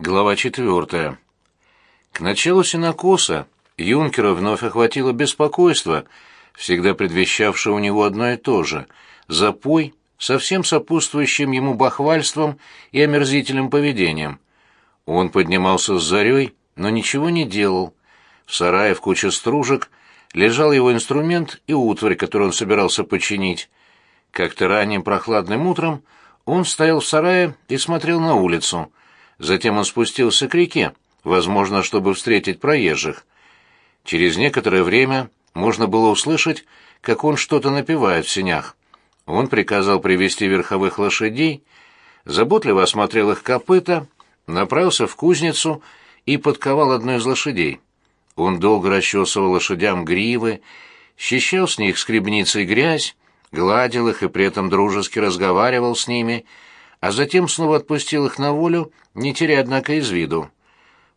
Глава четвертая. К началу синокоса юнкера вновь охватило беспокойство, всегда предвещавшее у него одно и то же — запой со всем сопутствующим ему бахвальством и омерзительным поведением. Он поднимался с зарей, но ничего не делал. В сарае в куче стружек лежал его инструмент и утварь, который он собирался починить. Как-то ранним прохладным утром он стоял в сарае и смотрел на улицу — Затем он спустился к реке, возможно, чтобы встретить проезжих. Через некоторое время можно было услышать, как он что-то напевает в сенях. Он приказал привести верховых лошадей, заботливо осмотрел их копыта, направился в кузницу и подковал одну из лошадей. Он долго расчесывал лошадям гривы, счищал с них скребницей грязь, гладил их и при этом дружески разговаривал с ними — а затем снова отпустил их на волю, не теряя, однако, из виду.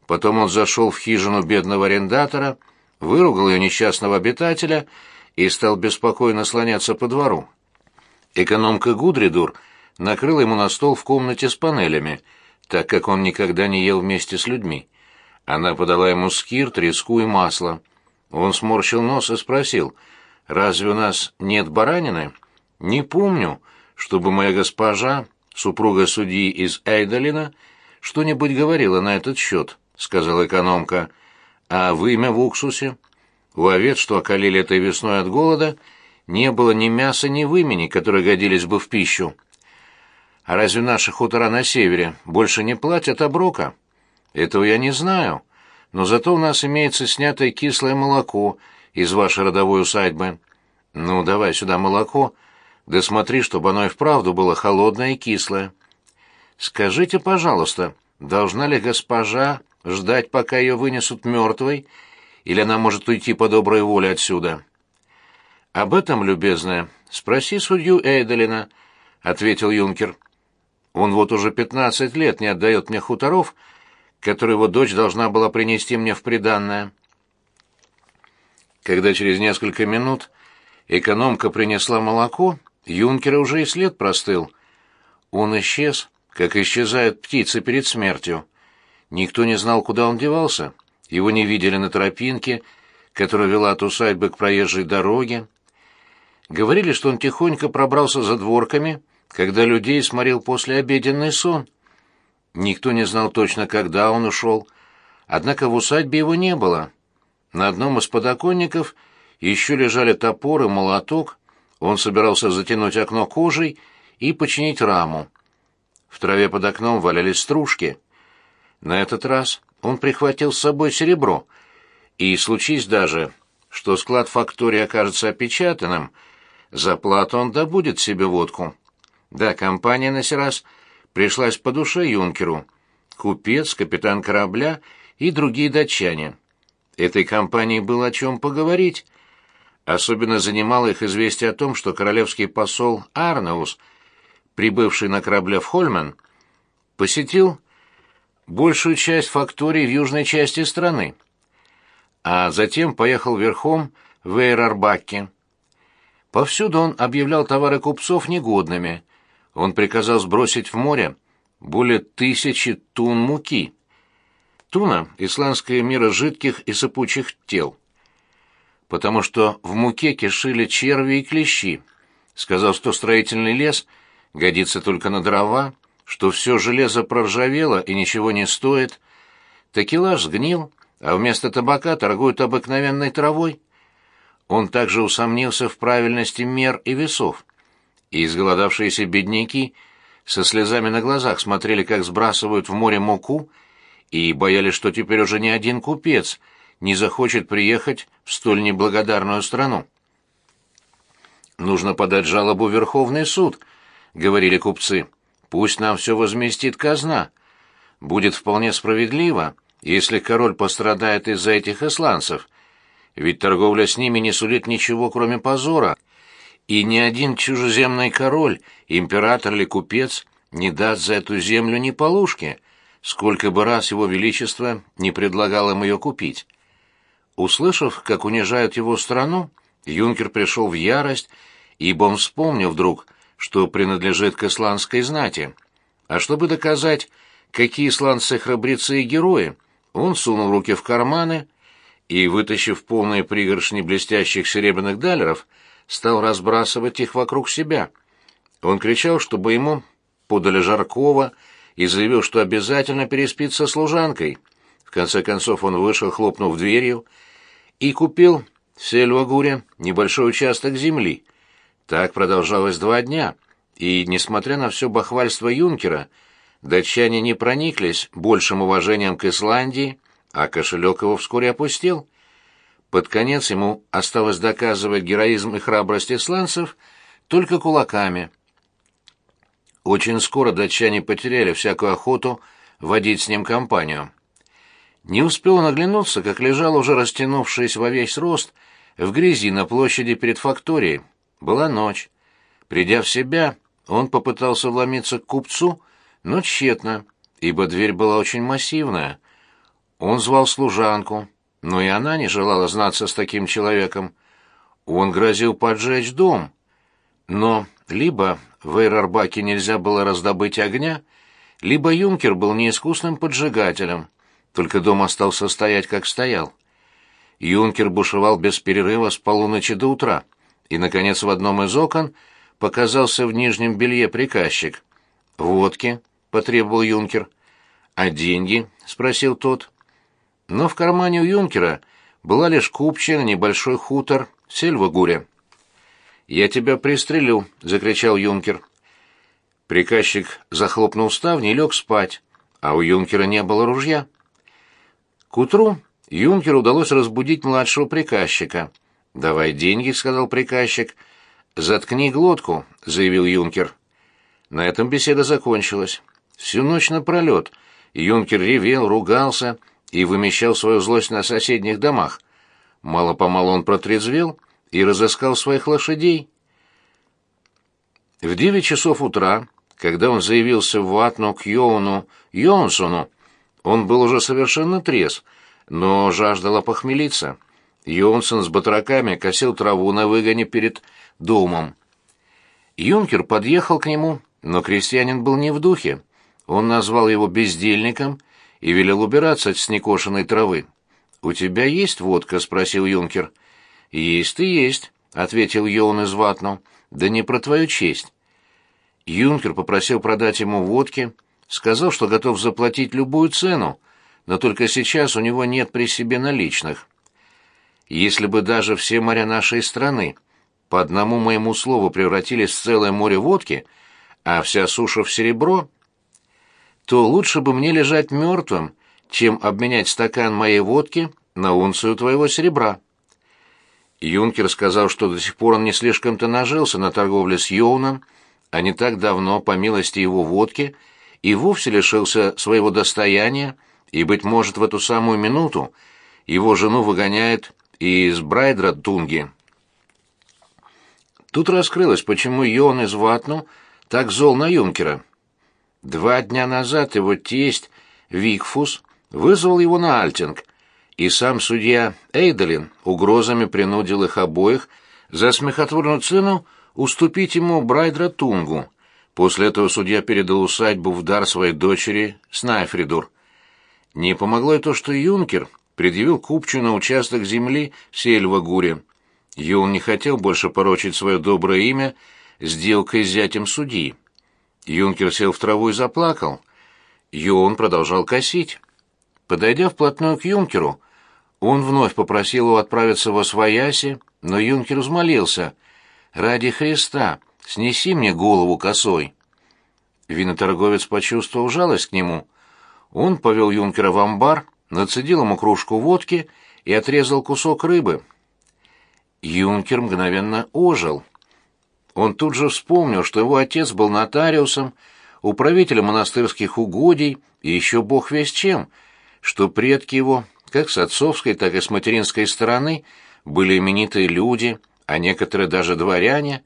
Потом он зашел в хижину бедного арендатора, выругал ее несчастного обитателя и стал беспокойно слоняться по двору. Экономка Гудридур накрыла ему на стол в комнате с панелями, так как он никогда не ел вместе с людьми. Она подала ему скир, треску и масло. Он сморщил нос и спросил, «Разве у нас нет баранины?» «Не помню, чтобы моя госпожа супруга судьи из Эйдолина, что-нибудь говорила на этот счет, — сказала экономка. А вымя в уксусе? У овец, что околели этой весной от голода, не было ни мяса, ни вымени, которые годились бы в пищу. А разве наши хутора на севере больше не платят оброка? Этого я не знаю, но зато у нас имеется снятое кислое молоко из вашей родовой усадьбы. Ну, давай сюда молоко, да смотри, чтобы оно и вправду было холодное и кислое. Скажите, пожалуйста, должна ли госпожа ждать, пока ее вынесут мертвой, или она может уйти по доброй воле отсюда? Об этом, любезная, спроси судью Эйделина, ответил юнкер. Он вот уже пятнадцать лет не отдает мне хуторов, которые его дочь должна была принести мне в приданное. Когда через несколько минут экономка принесла молоко, Юнкера уже и след простыл. Он исчез, как исчезают птицы перед смертью. Никто не знал, куда он девался. Его не видели на тропинке, которая вела от усадьбы к проезжей дороге. Говорили, что он тихонько пробрался за дворками, когда людей сморил послеобеденный сон. Никто не знал точно, когда он ушел. Однако в усадьбе его не было. На одном из подоконников еще лежали топор и молоток, он собирался затянуть окно кожей и починить раму. В траве под окном валялись стружки. На этот раз он прихватил с собой серебро, и случись даже, что склад фактории окажется опечатанным, за плату он добудет себе водку. Да, компания на сей раз пришлась по душе юнкеру. Купец, капитан корабля и другие датчане. Этой компании было о чем поговорить, Особенно занимало их известие о том, что королевский посол Арнаус, прибывший на корабле в Хольмен, посетил большую часть факторий в южной части страны, а затем поехал верхом в Эйрарбакке. Повсюду он объявлял товары купцов негодными. Он приказал сбросить в море более тысячи тун муки. Туна — исландское мира жидких и сыпучих тел — потому что в муке кишили черви и клещи. Сказал, что строительный лес годится только на дрова, что все железо проржавело и ничего не стоит. Такелаж сгнил, а вместо табака торгуют обыкновенной травой. Он также усомнился в правильности мер и весов. И изголодавшиеся бедняки со слезами на глазах смотрели, как сбрасывают в море муку, и боялись, что теперь уже не один купец — не захочет приехать в столь неблагодарную страну. «Нужно подать жалобу в Верховный суд», — говорили купцы. «Пусть нам все возместит казна. Будет вполне справедливо, если король пострадает из-за этих исландцев. Ведь торговля с ними не сулит ничего, кроме позора. И ни один чужеземный король, император или купец не даст за эту землю ни полушки, сколько бы раз его величество не предлагал им ее купить». Услышав, как унижают его страну, юнкер пришел в ярость, ибо он вспомнил вдруг, что принадлежит к исландской знати. А чтобы доказать, какие сланцы храбрецы и герои, он сунул руки в карманы и, вытащив полные пригоршни блестящих серебряных далеров, стал разбрасывать их вокруг себя. Он кричал, чтобы ему подали жаркого, и заявил, что обязательно переспит со служанкой. В конце концов он вышел, хлопнув дверью, и купил в Сельвагуре небольшой участок земли. Так продолжалось два дня, и, несмотря на все бахвальство юнкера, датчане не прониклись большим уважением к Исландии, а кошелек его вскоре опустил. Под конец ему осталось доказывать героизм и храбрость исландцев только кулаками. Очень скоро датчане потеряли всякую охоту водить с ним компанию. Не успел он оглянуться, как лежал уже растянувшись во весь рост в грязи на площади перед факторией. Была ночь. Придя в себя, он попытался вломиться к купцу, но тщетно, ибо дверь была очень массивная. Он звал служанку, но и она не желала знаться с таким человеком. Он грозил поджечь дом. Но либо в Эйрарбаке нельзя было раздобыть огня, либо юнкер был неискусным поджигателем, только дом остался стоять, как стоял. Юнкер бушевал без перерыва с полуночи до утра, и, наконец, в одном из окон показался в нижнем белье приказчик. «Водки», — потребовал юнкер. «А деньги?» — спросил тот. Но в кармане у юнкера была лишь купчая на небольшой хутор Сельвагуре. «Я тебя пристрелю!» — закричал юнкер. Приказчик захлопнул ставни и лег спать, а у юнкера не было ружья. К утру юнкеру удалось разбудить младшего приказчика. «Давай деньги», — сказал приказчик. «Заткни глотку», — заявил юнкер. На этом беседа закончилась. Всю ночь напролет юнкер ревел, ругался и вымещал свою злость на соседних домах. Мало-помалу он протрезвел и разыскал своих лошадей. В девять часов утра, когда он заявился в Ватну к Йоуну Йонсону, он был уже совершенно трезв, но жаждал опохмелиться. Йонсон с батраками косил траву на выгоне перед домом. Юнкер подъехал к нему, но крестьянин был не в духе. Он назвал его бездельником и велел убираться от снекошенной травы. «У тебя есть водка?» — спросил юнкер. «Есть и есть», — ответил Йоун из Ватну. «Да не про твою честь». Юнкер попросил продать ему водки, сказал, что готов заплатить любую цену, но только сейчас у него нет при себе наличных. Если бы даже все моря нашей страны по одному моему слову превратились в целое море водки, а вся суша в серебро, то лучше бы мне лежать мертвым, чем обменять стакан моей водки на унцию твоего серебра. Юнкер сказал, что до сих пор он не слишком-то нажился на торговле с Йоуном, а не так давно, по милости его водки, и вовсе лишился своего достояния, и, быть может, в эту самую минуту его жену выгоняет из Брайдра Тунги. Тут раскрылось, почему Йон из Ватну так зол на юнкера. Два дня назад его тесть Викфус вызвал его на Альтинг, и сам судья Эйдолин угрозами принудил их обоих за смехотворную цену уступить ему Брайдра Тунгу. После этого судья передал усадьбу в дар своей дочери Снайфридур. Не помогло и то, что юнкер предъявил купчу на участок земли в Сельвагуре. Юн не хотел больше порочить свое доброе имя сделкой с зятем судьи. Юнкер сел в траву и заплакал. Юн продолжал косить. Подойдя вплотную к юнкеру, он вновь попросил его отправиться во свояси, но юнкер взмолился. «Ради Христа, снеси мне голову косой». Виноторговец почувствовал жалость к нему. Он повел юнкера в амбар, нацедил ему кружку водки и отрезал кусок рыбы. Юнкер мгновенно ожил. Он тут же вспомнил, что его отец был нотариусом, управителем монастырских угодий и еще бог весь чем — что предки его, как с отцовской, так и с материнской стороны, были именитые люди, а некоторые даже дворяне,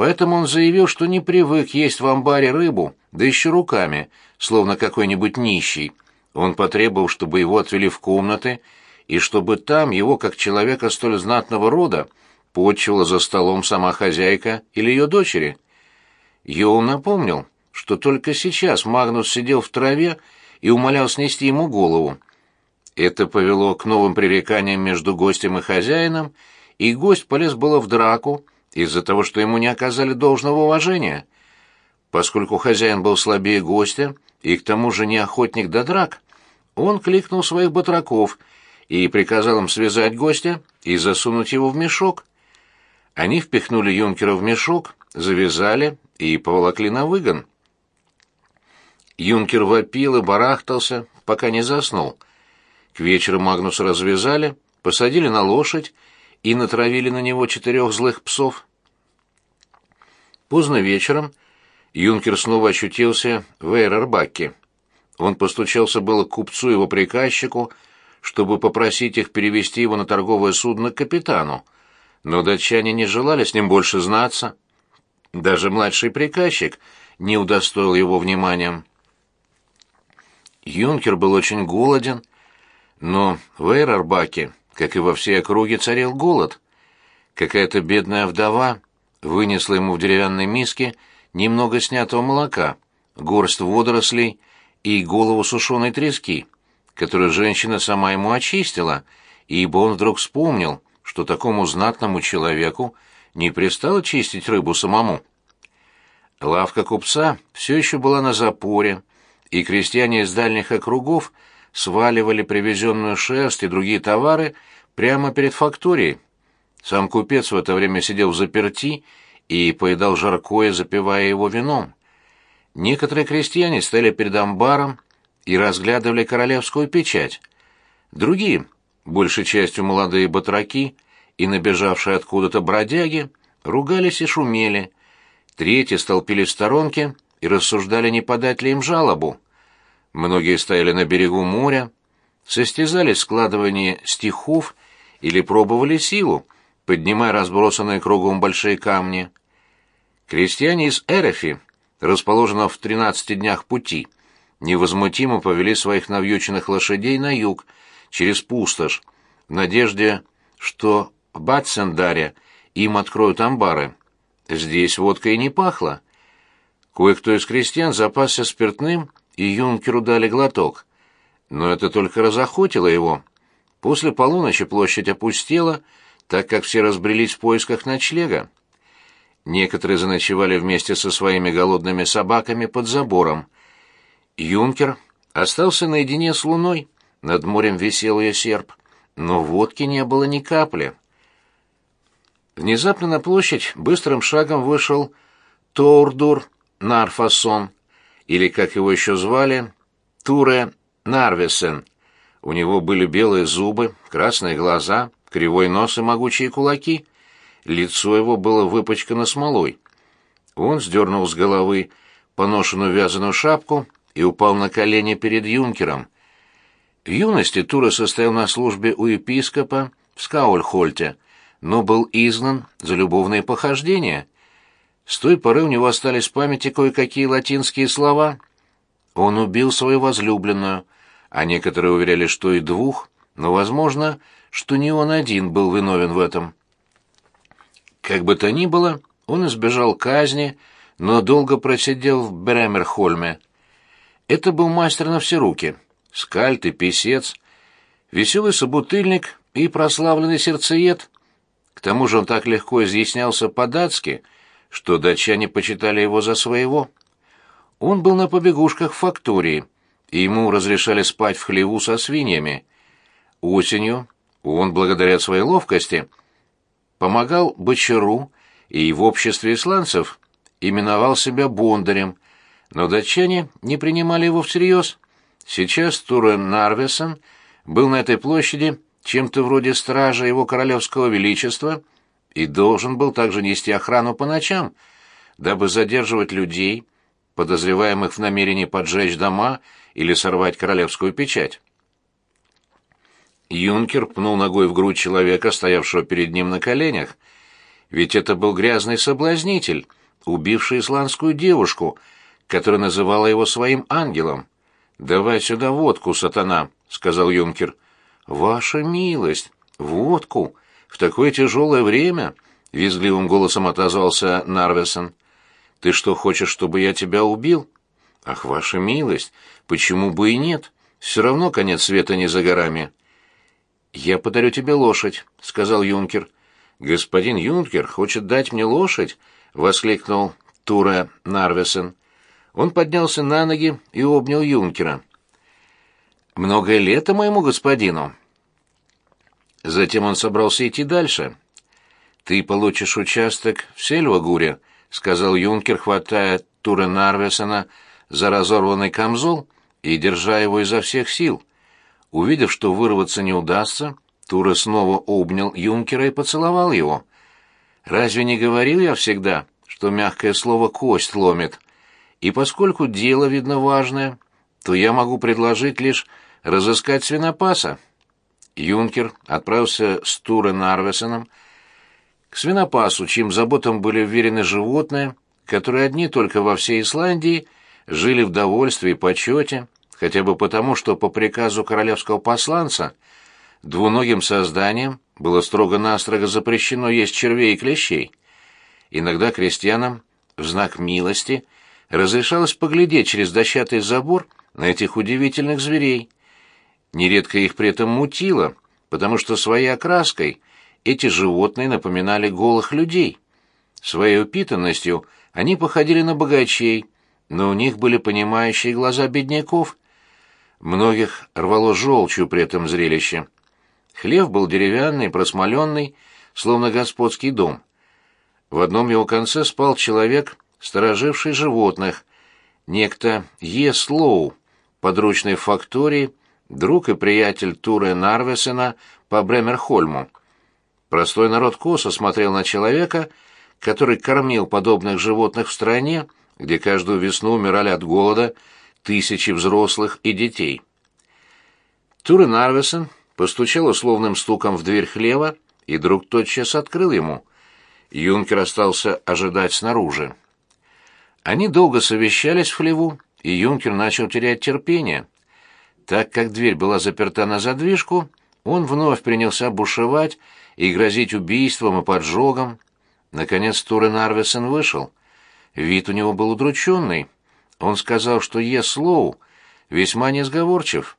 поэтому он заявил, что не привык есть в амбаре рыбу, да еще руками, словно какой-нибудь нищий. Он потребовал, чтобы его отвели в комнаты, и чтобы там его, как человека столь знатного рода, почивала за столом сама хозяйка или ее дочери. Йоу напомнил, что только сейчас Магнус сидел в траве и умолял снести ему голову. Это повело к новым пререканиям между гостем и хозяином, и гость полез было в драку из-за того, что ему не оказали должного уважения. Поскольку хозяин был слабее гостя и к тому же не охотник до драк, он кликнул своих батраков и приказал им связать гостя и засунуть его в мешок. Они впихнули юнкера в мешок, завязали и поволокли на выгон. Юнкер вопил и барахтался, пока не заснул. К вечеру Магнуса развязали, посадили на лошадь и натравили на него четырех злых псов. Поздно вечером юнкер снова очутился в Эйрербаке. Он постучался было к купцу его приказчику, чтобы попросить их перевести его на торговое судно к капитану, но датчане не желали с ним больше знаться. Даже младший приказчик не удостоил его вниманием. Юнкер был очень голоден, но в Эйрарбаке, как и во всей округе, царил голод. Какая-то бедная вдова вынесла ему в деревянной миске немного снятого молока, горсть водорослей и голову сушеной трески, которую женщина сама ему очистила, ибо он вдруг вспомнил, что такому знатному человеку не пристало чистить рыбу самому. Лавка купца все еще была на запоре, и крестьяне из дальних округов сваливали привезенную шерсть и другие товары прямо перед факторией. Сам купец в это время сидел в заперти и поедал жаркое, запивая его вином. Некоторые крестьяне стояли перед амбаром и разглядывали королевскую печать. Другие, большей частью молодые батраки и набежавшие откуда-то бродяги, ругались и шумели. Третьи столпились в сторонке и рассуждали, не подать ли им жалобу. Многие стояли на берегу моря, состязались в складывании стихов или пробовали силу, поднимая разбросанные кругом большие камни. Крестьяне из Эрефи, расположенного в тринадцати днях пути, невозмутимо повели своих навьюченных лошадей на юг, через пустошь, в надежде, что в Батсендаре им откроют амбары. Здесь водка и не пахло. Кое-кто из крестьян запасся спиртным, и юнкеру дали глоток. Но это только разохотило его. После полуночи площадь опустела, так как все разбрелись в поисках ночлега. Некоторые заночевали вместе со своими голодными собаками под забором. Юнкер остался наедине с луной, над морем висел ее серп, но водки не было ни капли. Внезапно на площадь быстрым шагом вышел Тордур Нарфасон, или, как его еще звали, Туре Нарвесен. У него были белые зубы, красные глаза, кривой нос и могучие кулаки. Лицо его было выпачкано смолой. Он сдернул с головы поношенную вязаную шапку и упал на колени перед юнкером. В юности Тура состоял на службе у епископа в Скаульхольте, но был изгнан за любовные похождения. С той поры у него остались в памяти кое-какие латинские слова. Он убил свою возлюбленную, а некоторые уверяли, что и двух, но, возможно, что не он один был виновен в этом. Как бы то ни было, он избежал казни, но долго просидел в Бремерхольме. Это был мастер на все руки, скальт и писец, веселый собутыльник и прославленный сердцеед. К тому же он так легко изъяснялся по-датски, что датчане почитали его за своего. Он был на побегушках в фактории, и ему разрешали спать в хлеву со свиньями. Осенью он, благодаря своей ловкости, помогал бочару и в обществе исландцев именовал себя бондарем, но датчане не принимали его всерьез. Сейчас Турен Нарвесен был на этой площади чем-то вроде стража его королевского величества и должен был также нести охрану по ночам, дабы задерживать людей, подозреваемых в намерении поджечь дома или сорвать королевскую печать. Юнкер пнул ногой в грудь человека, стоявшего перед ним на коленях. Ведь это был грязный соблазнитель, убивший исландскую девушку, которая называла его своим ангелом. «Давай сюда водку, сатана», — сказал юнкер. «Ваша милость! Водку! В такое тяжелое время!» — визгливым голосом отозвался Нарвесон. Ты что, хочешь, чтобы я тебя убил? Ах, ваша милость, почему бы и нет? Все равно конец света не за горами. Я подарю тебе лошадь, сказал юнкер. Господин юнкер хочет дать мне лошадь, воскликнул Туре Нарвесен. Он поднялся на ноги и обнял юнкера. Многое лето моему господину. Затем он собрался идти дальше. Ты получишь участок в Сельвагуре, сказал юнкер, хватая Туре Нарвесена за разорванный камзол и держа его изо всех сил. Увидев, что вырваться не удастся, Туре снова обнял юнкера и поцеловал его. «Разве не говорил я всегда, что мягкое слово кость ломит? И поскольку дело, видно, важное, то я могу предложить лишь разыскать свинопаса». Юнкер отправился с Туре Нарвесеном к свинопасу, чьим заботам были вверены животные, которые одни только во всей Исландии жили в довольстве и почете, хотя бы потому, что по приказу королевского посланца двуногим созданиям было строго-настрого запрещено есть червей и клещей. Иногда крестьянам в знак милости разрешалось поглядеть через дощатый забор на этих удивительных зверей. Нередко их при этом мутило, потому что своей окраской эти животные напоминали голых людей. Своей упитанностью они походили на богачей, но у них были понимающие глаза бедняков. Многих рвало желчью при этом зрелище. Хлев был деревянный, просмоленный, словно господский дом. В одном его конце спал человек, стороживший животных, некто Е. Слоу, подручный в фактории, друг и приятель Туре Нарвесена по Бремерхольму. Простой народ косо смотрел на человека, который кормил подобных животных в стране, где каждую весну умирали от голода тысячи взрослых и детей. Туре Нарвесен постучал условным стуком в дверь хлева, и друг тотчас открыл ему. Юнкер остался ожидать снаружи. Они долго совещались в хлеву, и юнкер начал терять терпение. Так как дверь была заперта на задвижку, он вновь принялся бушевать и грозить убийством и поджогом. Наконец Турен Арвесен вышел. Вид у него был удрученный. Он сказал, что Е. Слоу весьма несговорчив.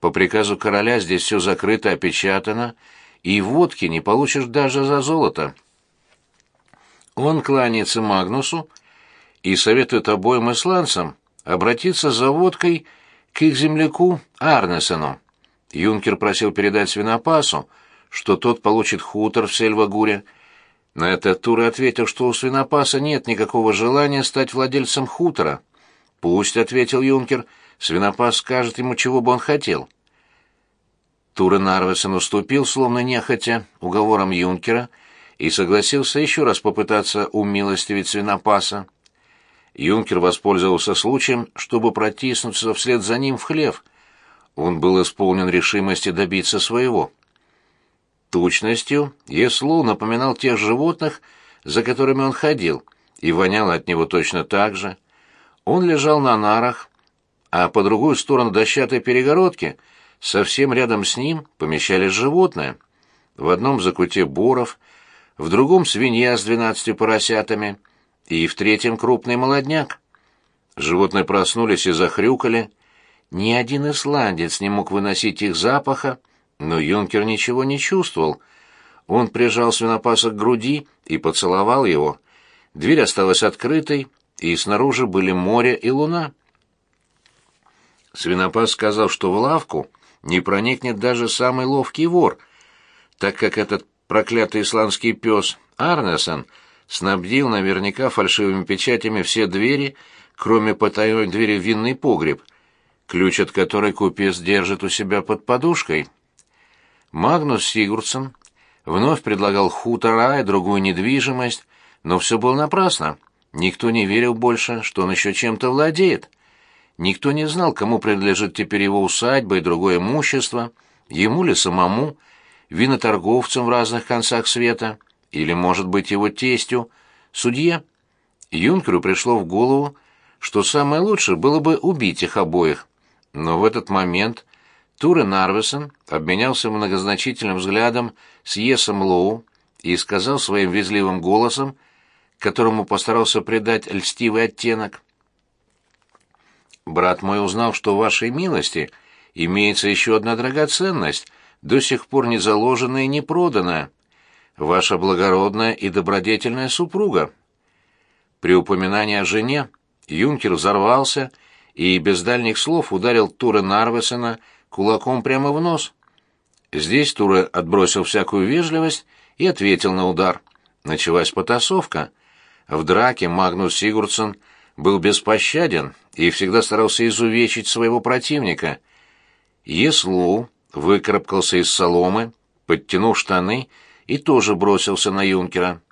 По приказу короля здесь все закрыто, опечатано, и водки не получишь даже за золото. Он кланяется Магнусу и советует обоим исландцам обратиться за водкой к их земляку Арнесену. Юнкер просил передать свинопасу, что тот получит хутор в Сельвагуре. На это Тура ответил, что у свинопаса нет никакого желания стать владельцем хутора. «Пусть», — ответил юнкер, — «свинопас скажет ему, чего бы он хотел». Тура Нарвесен уступил, словно нехотя, уговором юнкера, и согласился еще раз попытаться умилостивить свинопаса. Юнкер воспользовался случаем, чтобы протиснуться вслед за ним в хлев. Он был исполнен решимости добиться своего. Тучностью Еслу напоминал тех животных, за которыми он ходил, и вонял от него точно так же. Он лежал на нарах, а по другую сторону дощатой перегородки, совсем рядом с ним, помещались животные. В одном закуте буров, в другом свинья с двенадцатью поросятами — и в третьем крупный молодняк. Животные проснулись и захрюкали. Ни один исландец не мог выносить их запаха, но юнкер ничего не чувствовал. Он прижал свинопаса к груди и поцеловал его. Дверь осталась открытой, и снаружи были море и луна. Свинопас сказал, что в лавку не проникнет даже самый ловкий вор, так как этот проклятый исландский пес Арнесон — снабдил наверняка фальшивыми печатями все двери, кроме потайной двери в винный погреб, ключ от которой купец держит у себя под подушкой. Магнус Сигурдсон вновь предлагал хутора и другую недвижимость, но все было напрасно. Никто не верил больше, что он еще чем-то владеет. Никто не знал, кому принадлежит теперь его усадьба и другое имущество, ему ли самому, виноторговцам в разных концах света — или, может быть, его тестю, судье. Юнкеру пришло в голову, что самое лучшее было бы убить их обоих. Но в этот момент Туре Нарвесен обменялся многозначительным взглядом с Есом Лоу и сказал своим визливым голосом, которому постарался придать льстивый оттенок. «Брат мой узнал, что в вашей милости имеется еще одна драгоценность, до сих пор не заложенная и не проданная. Ваша благородная и добродетельная супруга». При упоминании о жене юнкер взорвался и без дальних слов ударил Тура Нарвесена кулаком прямо в нос. Здесь Тура отбросил всякую вежливость и ответил на удар. Началась потасовка. В драке Магнус Сигурдсон был беспощаден и всегда старался изувечить своего противника. Еслоу выкарабкался из соломы, подтянул штаны и тоже бросился на юнкера.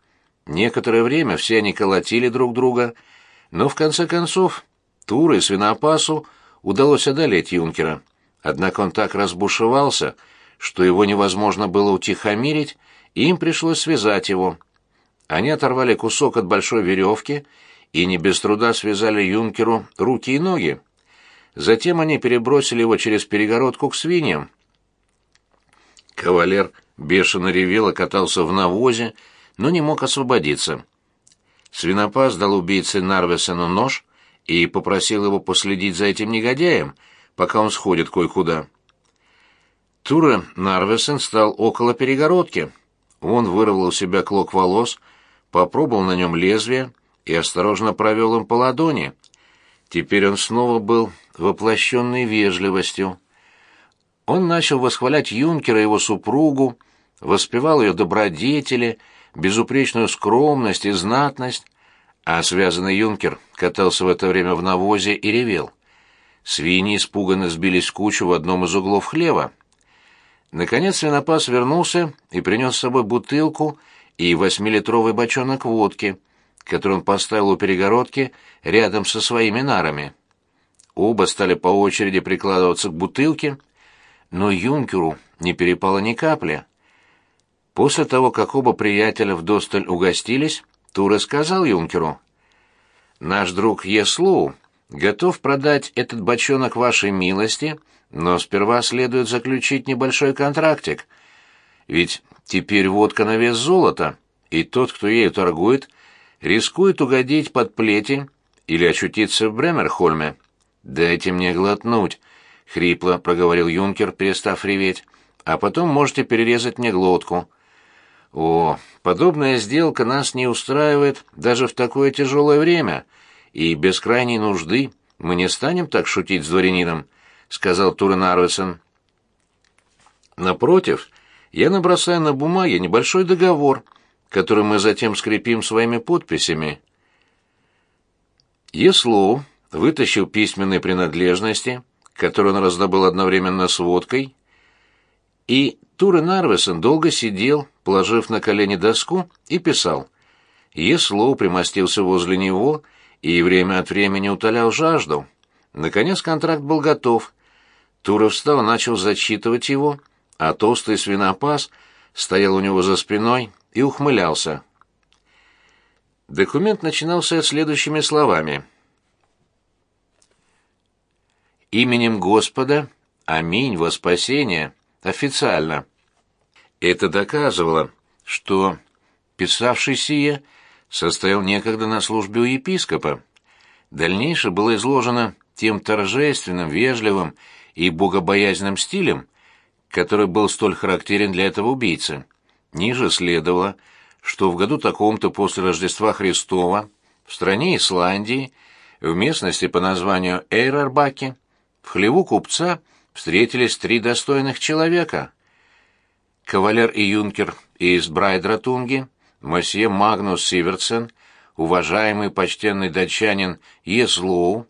Некоторое время все они колотили друг друга, но в конце концов Туру и Свинопасу удалось одолеть юнкера. Однако он так разбушевался, что его невозможно было утихомирить, и им пришлось связать его. Они оторвали кусок от большой веревки и не без труда связали юнкеру руки и ноги. Затем они перебросили его через перегородку к свиньям. Кавалер бешено ревел и катался в навозе, но не мог освободиться. Свинопас дал убийце Нарвесену нож и попросил его последить за этим негодяем, пока он сходит кое-куда. Туре Нарвесен стал около перегородки. Он вырвал у себя клок волос, попробовал на нем лезвие и осторожно провел им по ладони. Теперь он снова был воплощенной вежливостью. Он начал восхвалять юнкера и его супругу, воспевал ее добродетели, безупречную скромность и знатность, а связанный юнкер катался в это время в навозе и ревел. Свиньи испуганно сбились в кучу в одном из углов хлева. Наконец свинопас вернулся и принес с собой бутылку и восьмилитровый бочонок водки, который он поставил у перегородки рядом со своими нарами. Оба стали по очереди прикладываться к бутылке, но юнкеру не перепало ни капли. После того, как оба приятеля вдосталь угостились, Тура сказал юнкеру, «Наш друг Еслоу готов продать этот бочонок вашей милости, но сперва следует заключить небольшой контрактик. Ведь теперь водка на вес золота, и тот, кто ею торгует, рискует угодить под плети или очутиться в Бремерхольме. «Дайте мне глотнуть», — хрипло проговорил юнкер, перестав реветь, «а потом можете перерезать мне глотку». О, подобная сделка нас не устраивает даже в такое тяжелое время, и без крайней нужды мы не станем так шутить с дворянином, сказал Турен Арвесен. Напротив, я набросаю на бумаге небольшой договор, который мы затем скрепим своими подписями. Еслоу вытащил письменные принадлежности, которые он раздобыл одновременно с водкой, и Турен Арвесен долго сидел, положив на колени доску, и писал. Еслоу примостился возле него и время от времени утолял жажду. Наконец контракт был готов. Туров встал и начал зачитывать его, а толстый свинопас стоял у него за спиной и ухмылялся. Документ начинался следующими словами. «Именем Господа, аминь во спасение, официально». Это доказывало, что писавший сие состоял некогда на службе у епископа. Дальнейшее было изложено тем торжественным, вежливым и богобоязненным стилем, который был столь характерен для этого убийцы. Ниже следовало, что в году таком-то после Рождества Христова в стране Исландии, в местности по названию Эйрарбаки, в хлеву купца встретились три достойных человека — кавалер и юнкер из Брайдратунги, мосье Магнус Сиверсен, уважаемый почтенный датчанин Еслоу,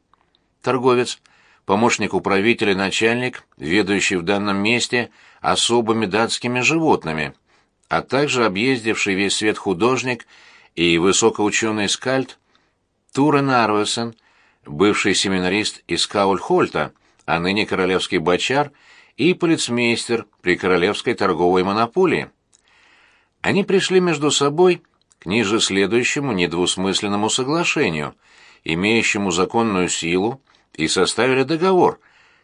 торговец, помощник управителя начальник, ведущий в данном месте особыми датскими животными, а также объездивший весь свет художник и высокоученый скальд Турен Арвесен, бывший семинарист из Каульхольта, а ныне королевский бочар – и полицмейстер при королевской торговой монополии. Они пришли между собой к ниже следующему недвусмысленному соглашению, имеющему законную силу, и составили договор,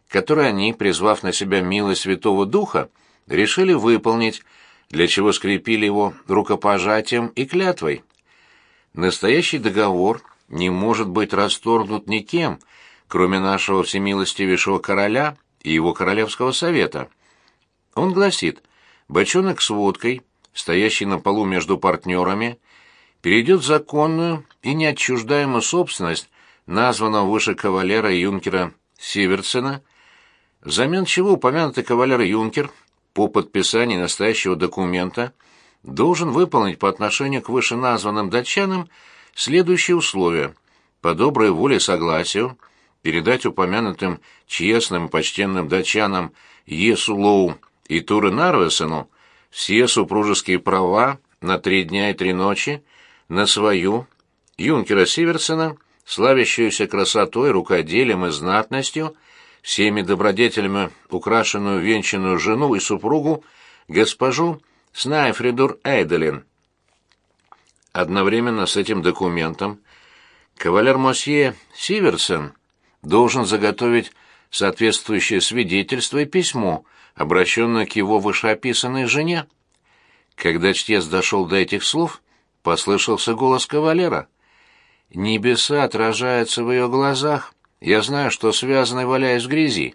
который они, призвав на себя милость Святого Духа, решили выполнить, для чего скрепили его рукопожатием и клятвой. настоящий договор не может быть расторгнут никем, кроме нашего всемилостивейшего короля и его королевского совета. Он гласит, бочонок с водкой, стоящий на полу между партнерами, перейдет в законную и неотчуждаемую собственность названного выше кавалера юнкера Сиверсена, взамен чего упомянутый кавалер Юнкер по подписании настоящего документа должен выполнить по отношению к вышеназванным датчанам следующие условия. По доброй воле согласию передать упомянутым честным и почтенным датчанам Есу Лоу и Туры Нарвесену все супружеские права на три дня и три ночи на свою, юнкера Сиверсена, славящуюся красотой, рукоделием и знатностью, всеми добродетелями украшенную венчанную жену и супругу, госпожу Снайфридур Эйделин. Одновременно с этим документом кавалер Мосье Сиверсен должен заготовить соответствующее свидетельство и письмо, обращенное к его вышеописанной жене. Когда чтец дошел до этих слов, послышался голос кавалера. «Небеса отражаются в ее глазах. Я знаю, что связанный валяясь в грязи.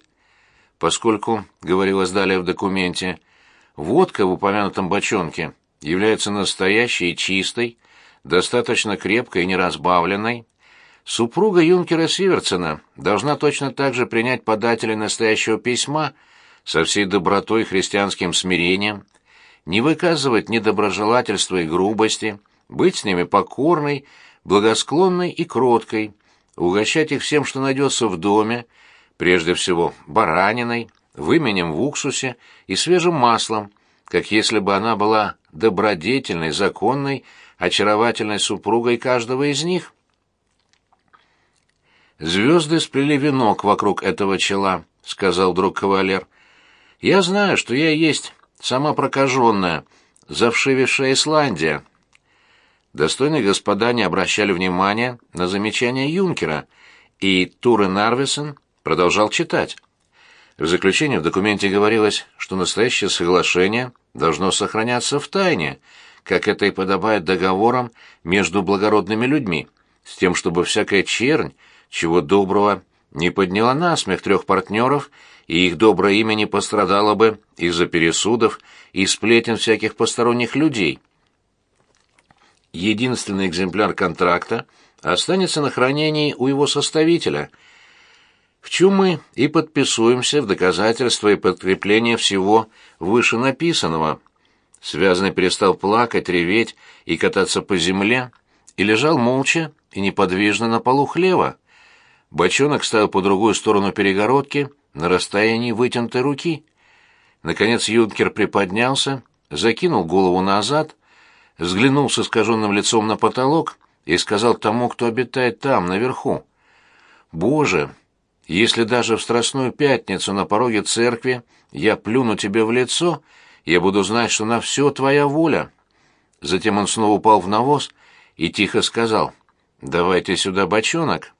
Поскольку, — говорилось далее в документе, — водка в упомянутом бочонке является настоящей и чистой, достаточно крепкой и неразбавленной, Супруга юнкера Сиверцена должна точно так же принять подателей настоящего письма со всей добротой и христианским смирением, не выказывать недоброжелательства и грубости, быть с ними покорной, благосклонной и кроткой, угощать их всем, что найдется в доме, прежде всего бараниной, выменем в уксусе и свежим маслом, как если бы она была добродетельной, законной, очаровательной супругой каждого из них. Звезды сплели венок вокруг этого чела, — сказал друг кавалер. Я знаю, что я есть сама прокаженная, завшивившая Исландия. Достойные господа не обращали внимания на замечания юнкера, и Туре Нарвесен продолжал читать. В заключении в документе говорилось, что настоящее соглашение должно сохраняться в тайне, как это и подобает договорам между благородными людьми, с тем, чтобы всякая чернь чего доброго, не подняла насмех трех партнеров, и их доброе имя не пострадало бы из-за пересудов и сплетен всяких посторонних людей. Единственный экземпляр контракта останется на хранении у его составителя, в чем мы и подписуемся в доказательство и подкрепление всего вышенаписанного. Связанный перестал плакать, реветь и кататься по земле, и лежал молча и неподвижно на полу хлева. Бочонок стоял по другую сторону перегородки, на расстоянии вытянутой руки. Наконец юнкер приподнялся, закинул голову назад, взглянул с искаженным лицом на потолок и сказал тому, кто обитает там, наверху. «Боже, если даже в Страстную Пятницу на пороге церкви я плюну тебе в лицо, я буду знать, что на все твоя воля». Затем он снова упал в навоз и тихо сказал, «Давайте сюда бочонок».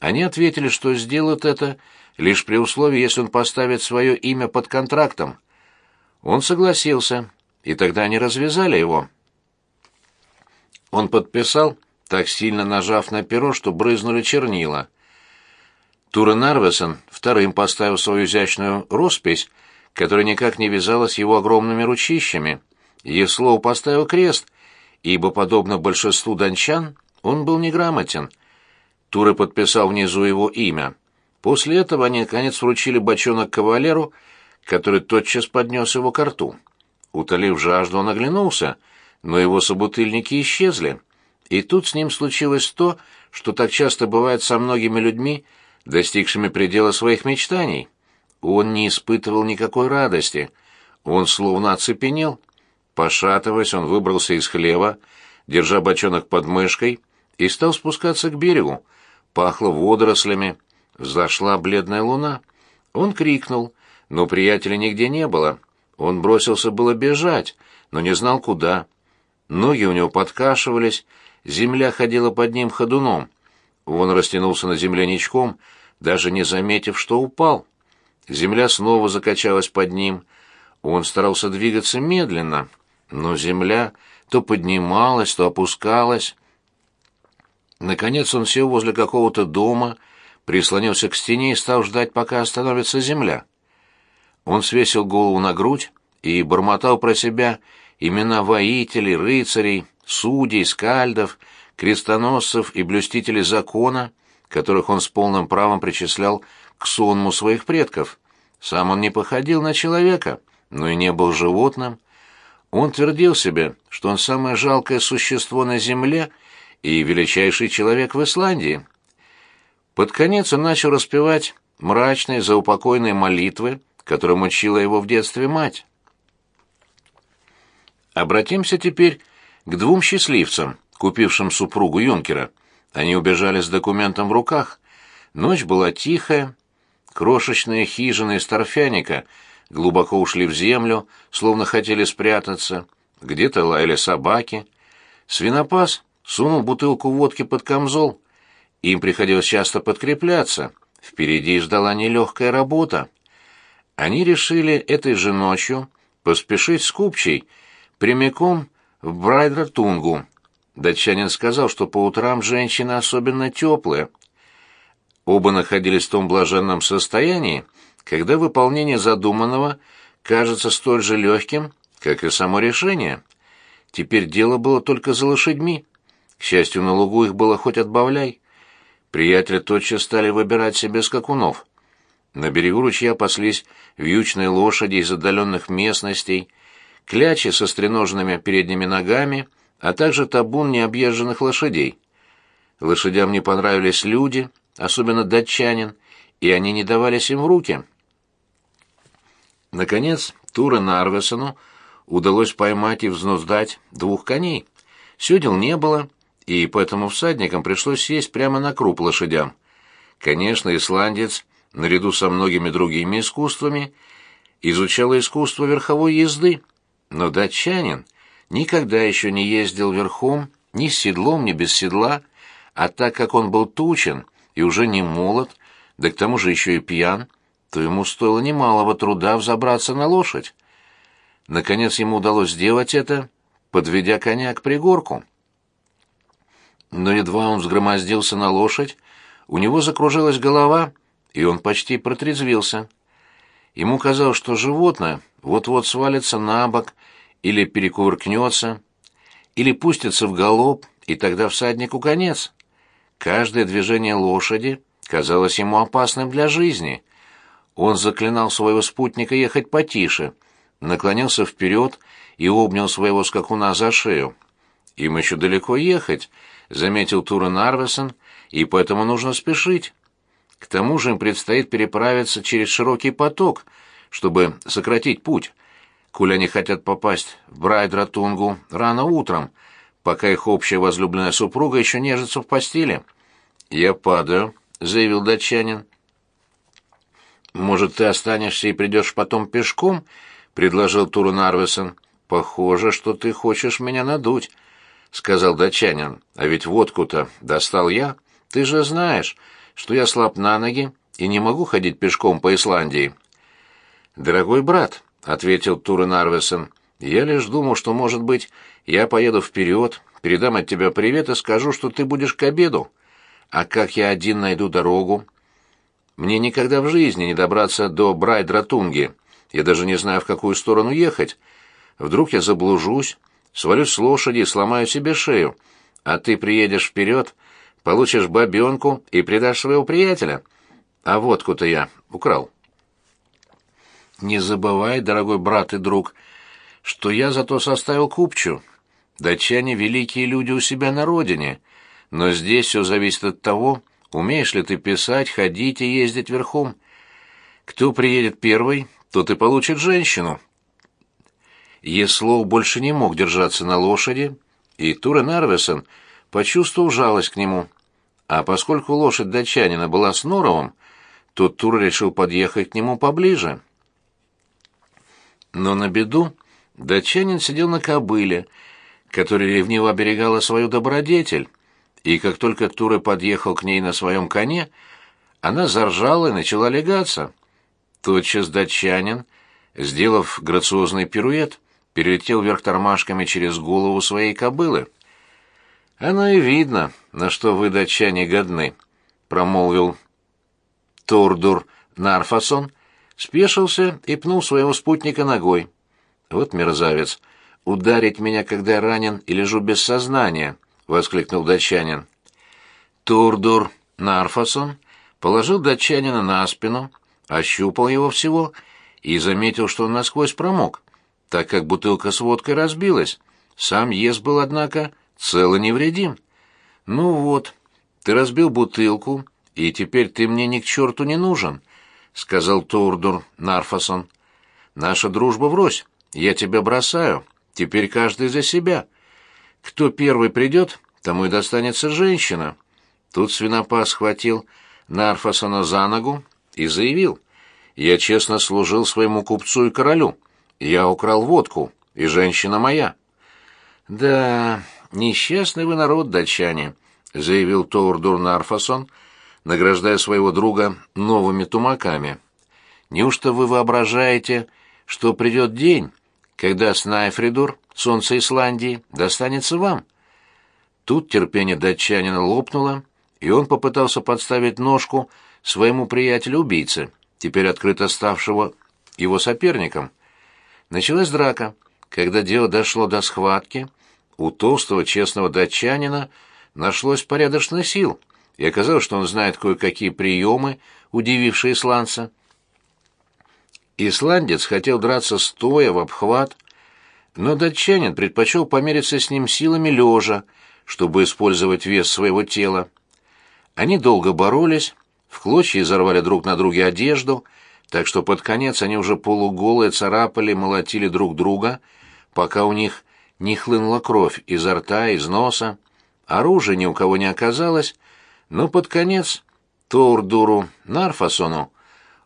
Они ответили, что сделают это лишь при условии, если он поставит свое имя под контрактом. Он согласился, и тогда они развязали его. Он подписал, так сильно нажав на перо, что брызнули чернила. Тура Нарвесен вторым поставил свою изящную роспись, которая никак не вязалась его огромными ручищами. Еслоу поставил крест, ибо, подобно большинству дончан, он был неграмотен — Туре подписал внизу его имя. После этого они, наконец, вручили бочонок кавалеру, который тотчас поднес его к рту. Утолив жажду, он оглянулся, но его собутыльники исчезли. И тут с ним случилось то, что так часто бывает со многими людьми, достигшими предела своих мечтаний. Он не испытывал никакой радости. Он словно оцепенел. Пошатываясь, он выбрался из хлева, держа бочонок под мышкой, и стал спускаться к берегу, пахло водорослями, взошла бледная луна. Он крикнул, но приятеля нигде не было. Он бросился было бежать, но не знал куда. Ноги у него подкашивались, земля ходила под ним ходуном. Он растянулся на земле ничком, даже не заметив, что упал. Земля снова закачалась под ним. Он старался двигаться медленно, но земля то поднималась, то опускалась. Наконец он сел возле какого-то дома, прислонился к стене и стал ждать, пока остановится земля. Он свесил голову на грудь и бормотал про себя имена воителей, рыцарей, судей, скальдов, крестоносцев и блюстителей закона, которых он с полным правом причислял к сонму своих предков. Сам он не походил на человека, но и не был животным. Он твердил себе, что он самое жалкое существо на земле и величайший человек в Исландии. Под конец он начал распевать мрачные заупокойные молитвы, которым учила его в детстве мать. Обратимся теперь к двум счастливцам, купившим супругу юнкера. Они убежали с документом в руках. Ночь была тихая. Крошечные хижины из торфяника глубоко ушли в землю, словно хотели спрятаться. Где-то лаяли собаки. Свинопас сунул бутылку водки под камзол. Им приходилось часто подкрепляться. Впереди ждала нелегкая работа. Они решили этой же ночью поспешить с купчей прямиком в Брайдратунгу. Датчанин сказал, что по утрам женщины особенно теплые. Оба находились в том блаженном состоянии, когда выполнение задуманного кажется столь же легким, как и само решение. Теперь дело было только за лошадьми. К счастью, на лугу их было хоть отбавляй. Приятели тотчас стали выбирать себе скакунов. На берегу ручья паслись вьючные лошади из отдаленных местностей, клячи со стреноженными передними ногами, а также табун необъезженных лошадей. Лошадям не понравились люди, особенно датчанин, и они не давались им в руки. Наконец, Тура Нарвесону удалось поймать и взнуздать двух коней. Сёдел не было, и поэтому всадникам пришлось сесть прямо на круп лошадям. Конечно, исландец, наряду со многими другими искусствами, изучал искусство верховой езды, но датчанин никогда еще не ездил верхом ни с седлом, ни без седла, а так как он был тучен и уже не молод, да к тому же еще и пьян, то ему стоило немалого труда взобраться на лошадь. Наконец ему удалось сделать это, подведя коня к пригорку. Но едва он взгромоздился на лошадь, у него закружилась голова, и он почти протрезвился. Ему казалось, что животное вот-вот свалится на бок или перекувыркнется, или пустится в галоп, и тогда всаднику конец. Каждое движение лошади казалось ему опасным для жизни. Он заклинал своего спутника ехать потише, наклонился вперед и обнял своего скакуна за шею. Им еще далеко ехать, заметил Турен Арвесон, и поэтому нужно спешить. К тому же им предстоит переправиться через широкий поток, чтобы сократить путь. Коли они хотят попасть в Брайдратунгу рано утром, пока их общая возлюбленная супруга еще нежится в постели. «Я падаю», — заявил датчанин. «Может, ты останешься и придешь потом пешком?» — предложил Турун Арвесон. «Похоже, что ты хочешь меня надуть» сказал датчанин. А ведь водку-то достал я. Ты же знаешь, что я слаб на ноги и не могу ходить пешком по Исландии. Дорогой брат, ответил Турен Арвесен. Я лишь думал, что, может быть, я поеду вперед, передам от тебя привет и скажу, что ты будешь к обеду. А как я один найду дорогу? Мне никогда в жизни не добраться до Брайдратунги. Я даже не знаю, в какую сторону ехать. Вдруг я заблужусь, свалюсь с лошади и сломаю себе шею, а ты приедешь вперед, получишь бабенку и предашь своего приятеля. А водку-то я украл. Не забывай, дорогой брат и друг, что я зато составил купчу. Датчане — великие люди у себя на родине, но здесь все зависит от того, умеешь ли ты писать, ходить и ездить верхом. Кто приедет первый, тот и получит женщину, Еслоу больше не мог держаться на лошади, и Турен Арвесен почувствовал жалость к нему. А поскольку лошадь датчанина была с Норовым, то Тур решил подъехать к нему поближе. Но на беду датчанин сидел на кобыле, которая ревниво оберегала свою добродетель, и как только Тура подъехал к ней на своем коне, она заржала и начала легаться. Тотчас датчанин, сделав грациозный пируэт, перелетел вверх тормашками через голову своей кобылы. Оно и видно, на что вы, датчане, годны, промолвил Тордур Нарфасон, спешился и пнул своего спутника ногой. Вот мерзавец, ударить меня, когда я ранен и лежу без сознания, воскликнул датчанин. Турдур Нарфасон положил датчанина на спину, ощупал его всего и заметил, что он насквозь промок, так как бутылка с водкой разбилась. Сам Ес был, однако, цел и невредим. «Ну вот, ты разбил бутылку, и теперь ты мне ни к черту не нужен», — сказал Турдур Нарфасон. «Наша дружба врозь. Я тебя бросаю. Теперь каждый за себя. Кто первый придет, тому и достанется женщина». Тут свинопас схватил Нарфасона за ногу и заявил. «Я честно служил своему купцу и королю. Я украл водку, и женщина моя». «Да, несчастный вы народ, датчане», — заявил Тоурдур Нарфасон, награждая своего друга новыми тумаками. «Неужто вы воображаете, что придет день, когда Снайфридур, солнце Исландии, достанется вам?» Тут терпение датчанина лопнуло, и он попытался подставить ножку своему приятелю-убийце, теперь открыто ставшего его соперником. Началась драка. Когда дело дошло до схватки, у толстого честного датчанина нашлось порядочно сил, и оказалось, что он знает кое-какие приемы, удивившие исландца. Исландец хотел драться стоя в обхват, но датчанин предпочел помериться с ним силами лежа, чтобы использовать вес своего тела. Они долго боролись, в клочья изорвали друг на друге одежду, так что под конец они уже полуголые царапали, молотили друг друга, пока у них не хлынула кровь изо рта, из носа. Оружия ни у кого не оказалось, но под конец Тордуру Нарфасону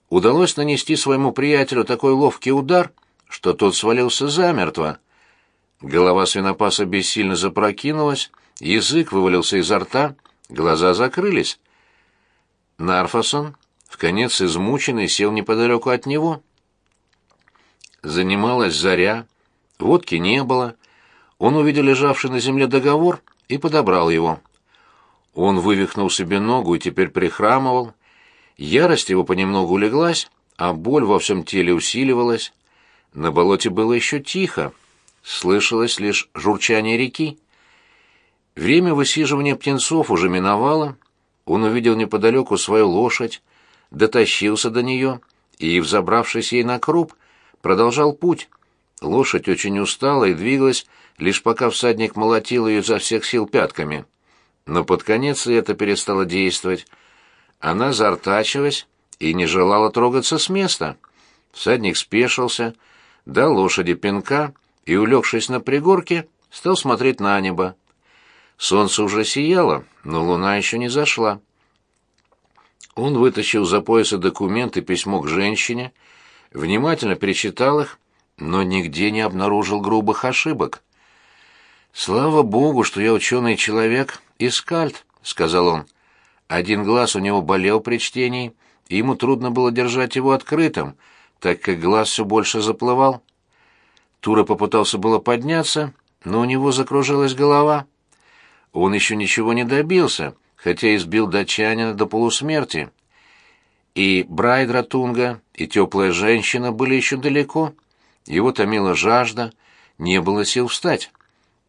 удалось нанести своему приятелю такой ловкий удар, что тот свалился замертво. Голова свинопаса бессильно запрокинулась, язык вывалился изо рта, глаза закрылись. Нарфасон в конец измученный, сел неподалеку от него. Занималась заря, водки не было. Он увидел лежавший на земле договор и подобрал его. Он вывихнул себе ногу и теперь прихрамывал. Ярость его понемногу улеглась, а боль во всем теле усиливалась. На болоте было еще тихо, слышалось лишь журчание реки. Время высиживания птенцов уже миновало. Он увидел неподалеку свою лошадь, дотащился до нее и, взобравшись ей на круп, продолжал путь. Лошадь очень устала и двигалась, лишь пока всадник молотил ее изо всех сил пятками. Но под конец и это перестало действовать. Она зартачилась и не желала трогаться с места. Всадник спешился, дал лошади пинка и, улегшись на пригорке, стал смотреть на небо. Солнце уже сияло, но луна еще не зашла. Он вытащил за пояса документ и письмо к женщине, внимательно перечитал их, но нигде не обнаружил грубых ошибок. «Слава богу, что я ученый человек и скальд», — сказал он. Один глаз у него болел при чтении, и ему трудно было держать его открытым, так как глаз все больше заплывал. Тура попытался было подняться, но у него закружилась голова. Он еще ничего не добился — хотя избил датчанина до полусмерти. И Брайдра Тунга, и теплая женщина были еще далеко. Его томила жажда, не было сил встать.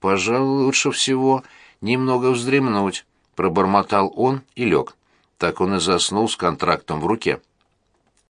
«Пожалуй, лучше всего немного вздремнуть», — пробормотал он и лег. Так он и заснул с контрактом в руке.